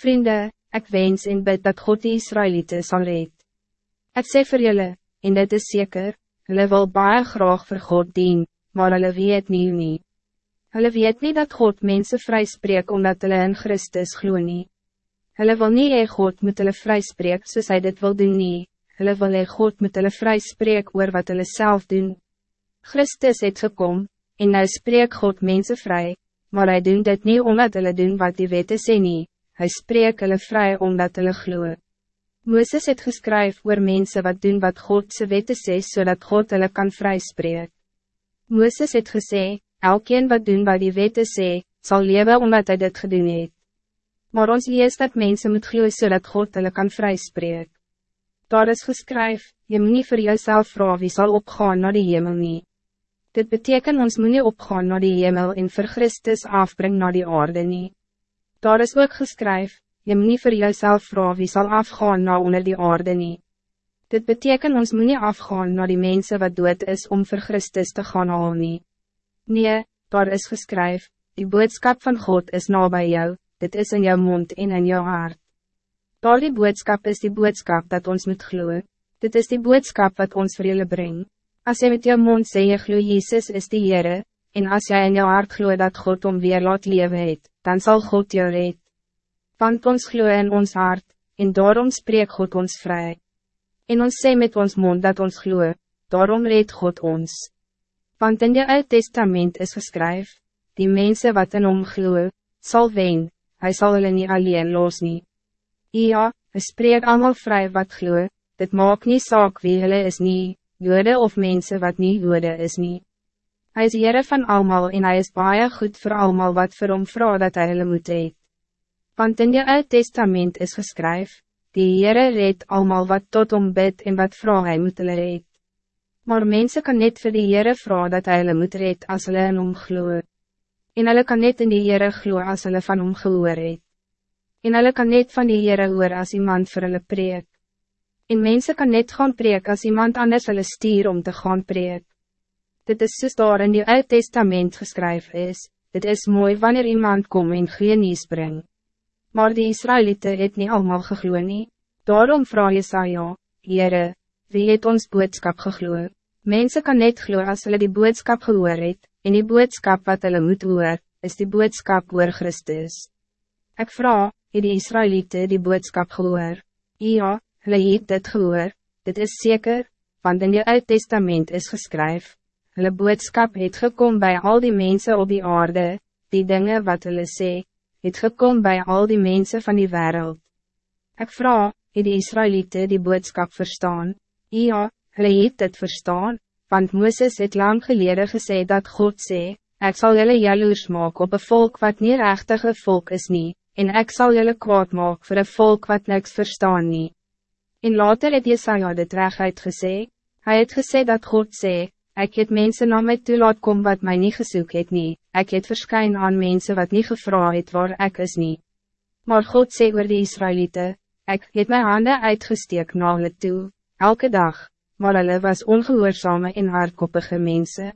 Vrienden, ik wens en bid dat God die Israëlieten zal red. Ik sê vir julle, en dit is zeker, hulle wil baie graag vir God dien, maar hulle weet nie nie. Hulle weet nie dat God mensen vryspreek omdat hulle in Christus glo nie. Hulle wil nie hee God moet hulle vryspreek soos hy dit wil doen nie, hulle wil hee God moet hulle vryspreek oor wat hulle self doen. Christus het gekom, en nou spreek God mensen vrij, maar hij doen dit niet omdat hulle doen wat die wette sê nie, hy spreek hulle vrij omdat hulle glo. Mooses het geskryf oor mensen wat doen wat God ze wette sê, zodat God hulle kan vryspreek. Mooses het gesê, elkeen wat doen wat die wette sê, zal leven omdat hij dit gedoen het. Maar ons lees dat mensen moet gloeien zodat God hulle kan vryspreek. Daar is geskryf, je moet niet voor jezelf vragen wie zal opgaan naar de hemel niet. Dit betekent ons moet niet opgaan naar de hemel en vir Christus afbrengen naar die aarde niet. Daar is ook geskryf, je moet niet voor jezelf vragen wie zal afgaan naar onder die aarde niet. Dit betekent ons moet niet afgaan naar die mensen wat dood is om voor Christus te gaan al niet. Nee, daar is geskryf, die boodschap van God is na bij jou, dit is in jouw mond en in jouw hart. Daar die boodschap is die boodschap dat ons moet gloeien. Dit is die boodschap wat ons voor jullie brengt. Als je met jouw mond zegt je gloe Jezus is die Heere, en als jij in jouw hart gloeit dat God om weer laat leven het, dan zal God jou red. Want ons gloe in ons hart, en daarom spreek God ons vrij. En ons sê met ons mond dat ons gloe, daarom red God ons. Want in die Oud Testament is geskryf, die mensen wat in hom gloe, sal wen, hy sal hulle nie alleen los nie. Ja, hy spreek allemaal vrij wat gloe, dit maak nie saak wie hulle is nie, jode of mensen wat niet jode is niet. Hij is Heere van allemaal en hij is baie goed voor allemaal wat vir hom vrouw dat hy hulle moet eet. Want in die Oud Testament is geskryf, die Heere red allemaal wat tot hom bid en wat vrouw hy moet hulle red. Maar mensen kan net vir die Heere vrouw dat hy hulle moet red as hulle in hom gloe. En hulle kan net in die Heere gloe as hulle van hom gehoor het. En hulle kan net van die Heere hoor as iemand vir hulle preek. En mensen kan net gaan preek als iemand anders hulle stier om te gaan preek. Dit is soos daar in die Oud Testament geskryf is, dit is mooi wanneer iemand kom en geen nieuws bring. Maar die Israëlieten het niet allemaal gegloe nie, daarom vraag Jesaja, Heere, wie het ons boodskap gegloe? Mensen kan net glo as hulle die boodskap gehoor het, en die boodskap wat hulle moet hoor, is die boodskap oor Christus. Ik vraag, het die Israëlieten die boodskap gehoor? Ja, hulle het dit gehoor, dit is zeker, want in die Oud Testament is geskryf, hulle boodskap het gekom bij al die mensen op die aarde, die dingen wat hulle sê, het gekom bij al die mensen van die wereld. Ik vraag, het die Israëlieten die boodskap verstaan? Ja, hulle het dit verstaan, want Mooses het lang geleden gesê dat God sê, ik zal jullie jaloers maken op een volk wat niet rechtige volk is niet, en ik zal jullie kwaad maken voor een volk wat niks verstaan niet. En later het Jesaja dit reguit gesê, hy het gesê dat God sê, ik het mensen na my toe laat kom wat mij niet gesoek het nie, ek het verskyn aan mensen wat niet gevra het waar ik is nie. Maar God sê oor die Israëlieten, ik het mijn handen uitgesteek na hulle toe, elke dag, maar hulle was ongehoorzame en hardkoppige mensen.